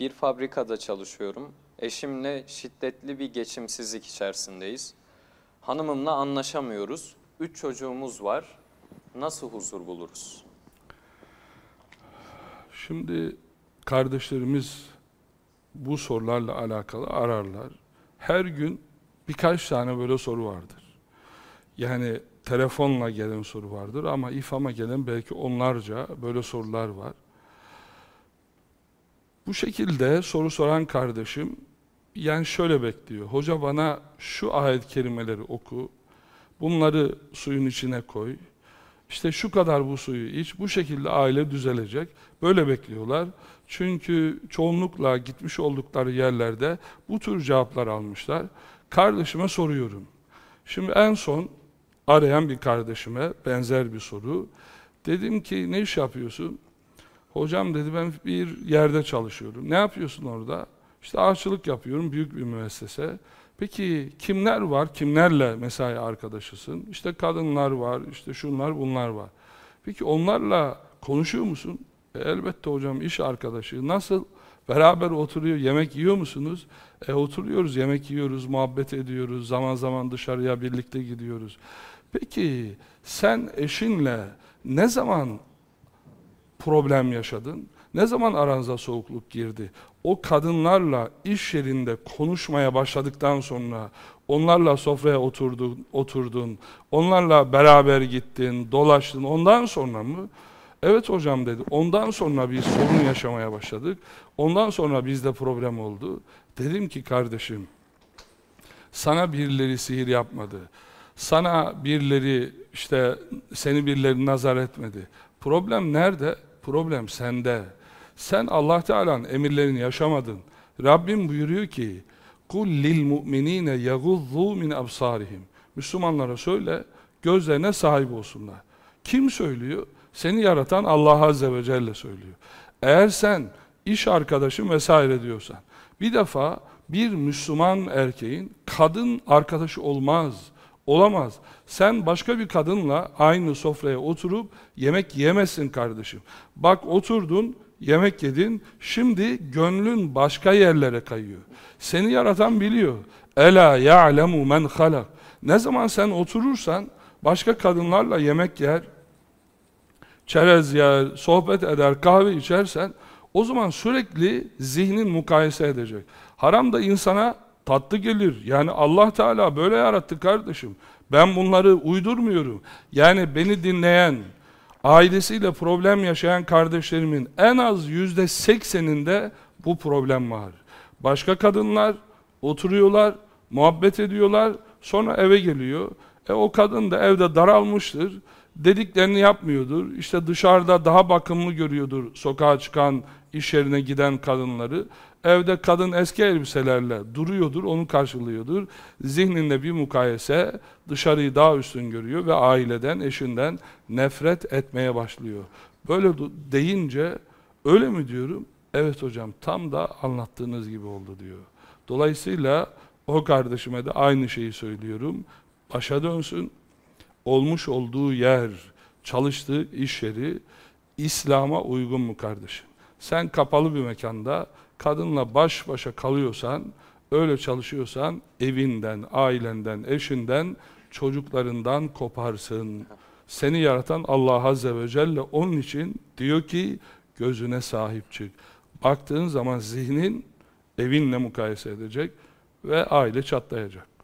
Bir fabrikada çalışıyorum. Eşimle şiddetli bir geçimsizlik içerisindeyiz. Hanımımla anlaşamıyoruz. Üç çocuğumuz var. Nasıl huzur buluruz? Şimdi kardeşlerimiz bu sorularla alakalı ararlar. Her gün birkaç tane böyle soru vardır. Yani telefonla gelen soru vardır ama ifama gelen belki onlarca böyle sorular var. Bu şekilde soru soran kardeşim yani şöyle bekliyor. Hoca bana şu ayet kelimeleri oku. Bunları suyun içine koy. İşte şu kadar bu suyu iç. Bu şekilde aile düzelecek. Böyle bekliyorlar. Çünkü çoğunlukla gitmiş oldukları yerlerde bu tür cevaplar almışlar. Kardeşime soruyorum. Şimdi en son arayan bir kardeşime benzer bir soru. Dedim ki ne iş yapıyorsun? Hocam dedi ben bir yerde çalışıyorum. Ne yapıyorsun orada? İşte ağaççılık yapıyorum büyük bir müessese. Peki kimler var? Kimlerle mesai arkadaşısın? İşte kadınlar var, işte şunlar bunlar var. Peki onlarla konuşuyor musun? E, elbette hocam iş arkadaşı. Nasıl? Beraber oturuyor, yemek yiyor musunuz? E oturuyoruz, yemek yiyoruz, muhabbet ediyoruz, zaman zaman dışarıya birlikte gidiyoruz. Peki sen eşinle ne zaman problem yaşadın? Ne zaman aranıza soğukluk girdi? O kadınlarla iş yerinde konuşmaya başladıktan sonra onlarla sofraya oturdun, oturdun, onlarla beraber gittin, dolaştın ondan sonra mı? Evet hocam dedi. Ondan sonra bir sorun yaşamaya başladık. Ondan sonra bizde problem oldu. Dedim ki kardeşim sana birileri sihir yapmadı. Sana birileri işte seni birileri nazar etmedi. Problem nerede? Problem sende. Sen Allah Teala'nın emirlerini yaşamadın. Rabbim buyuruyor ki kul lil mu'minine yaguzzu min absarihim. Müslümanlara söyle gözlerine sahip olsunlar. Kim söylüyor? Seni yaratan Allah Azze ve Celle söylüyor. Eğer sen iş arkadaşın vesaire diyorsan bir defa bir Müslüman erkeğin kadın arkadaşı olmaz. Olamaz. Sen başka bir kadınla aynı sofraya oturup yemek yemezsin kardeşim. Bak oturdun, yemek yedin, şimdi gönlün başka yerlere kayıyor. Seni yaratan biliyor. Ela ya'lemu men halak. Ne zaman sen oturursan başka kadınlarla yemek yer, çerez yer, sohbet eder, kahve içersen o zaman sürekli zihnin mukayese edecek. Haram da insana tatlı gelir. Yani Allah Teala böyle yarattı kardeşim. Ben bunları uydurmuyorum. Yani beni dinleyen, ailesiyle problem yaşayan kardeşlerimin en az yüzde sekseninde bu problem var. Başka kadınlar oturuyorlar, muhabbet ediyorlar, sonra eve geliyor. E o kadın da evde daralmıştır, dediklerini yapmıyordur. İşte dışarıda daha bakımlı görüyordur sokağa çıkan, iş yerine giden kadınları. Evde kadın eski elbiselerle duruyordur, onu karşılıyordur. Zihninde bir mukayese, dışarıyı daha üstün görüyor ve aileden, eşinden nefret etmeye başlıyor. Böyle deyince, öyle mi diyorum? Evet hocam, tam da anlattığınız gibi oldu diyor. Dolayısıyla o kardeşime de aynı şeyi söylüyorum. Başa dönsün, olmuş olduğu yer, çalıştığı iş yeri İslam'a uygun mu kardeşim? Sen kapalı bir mekanda kadınla baş başa kalıyorsan, öyle çalışıyorsan evinden, ailenden, eşinden, çocuklarından koparsın. Seni yaratan Allah Azze ve Celle onun için diyor ki gözüne sahip çık. Baktığın zaman zihnin evinle mukayese edecek ve aile çatlayacak.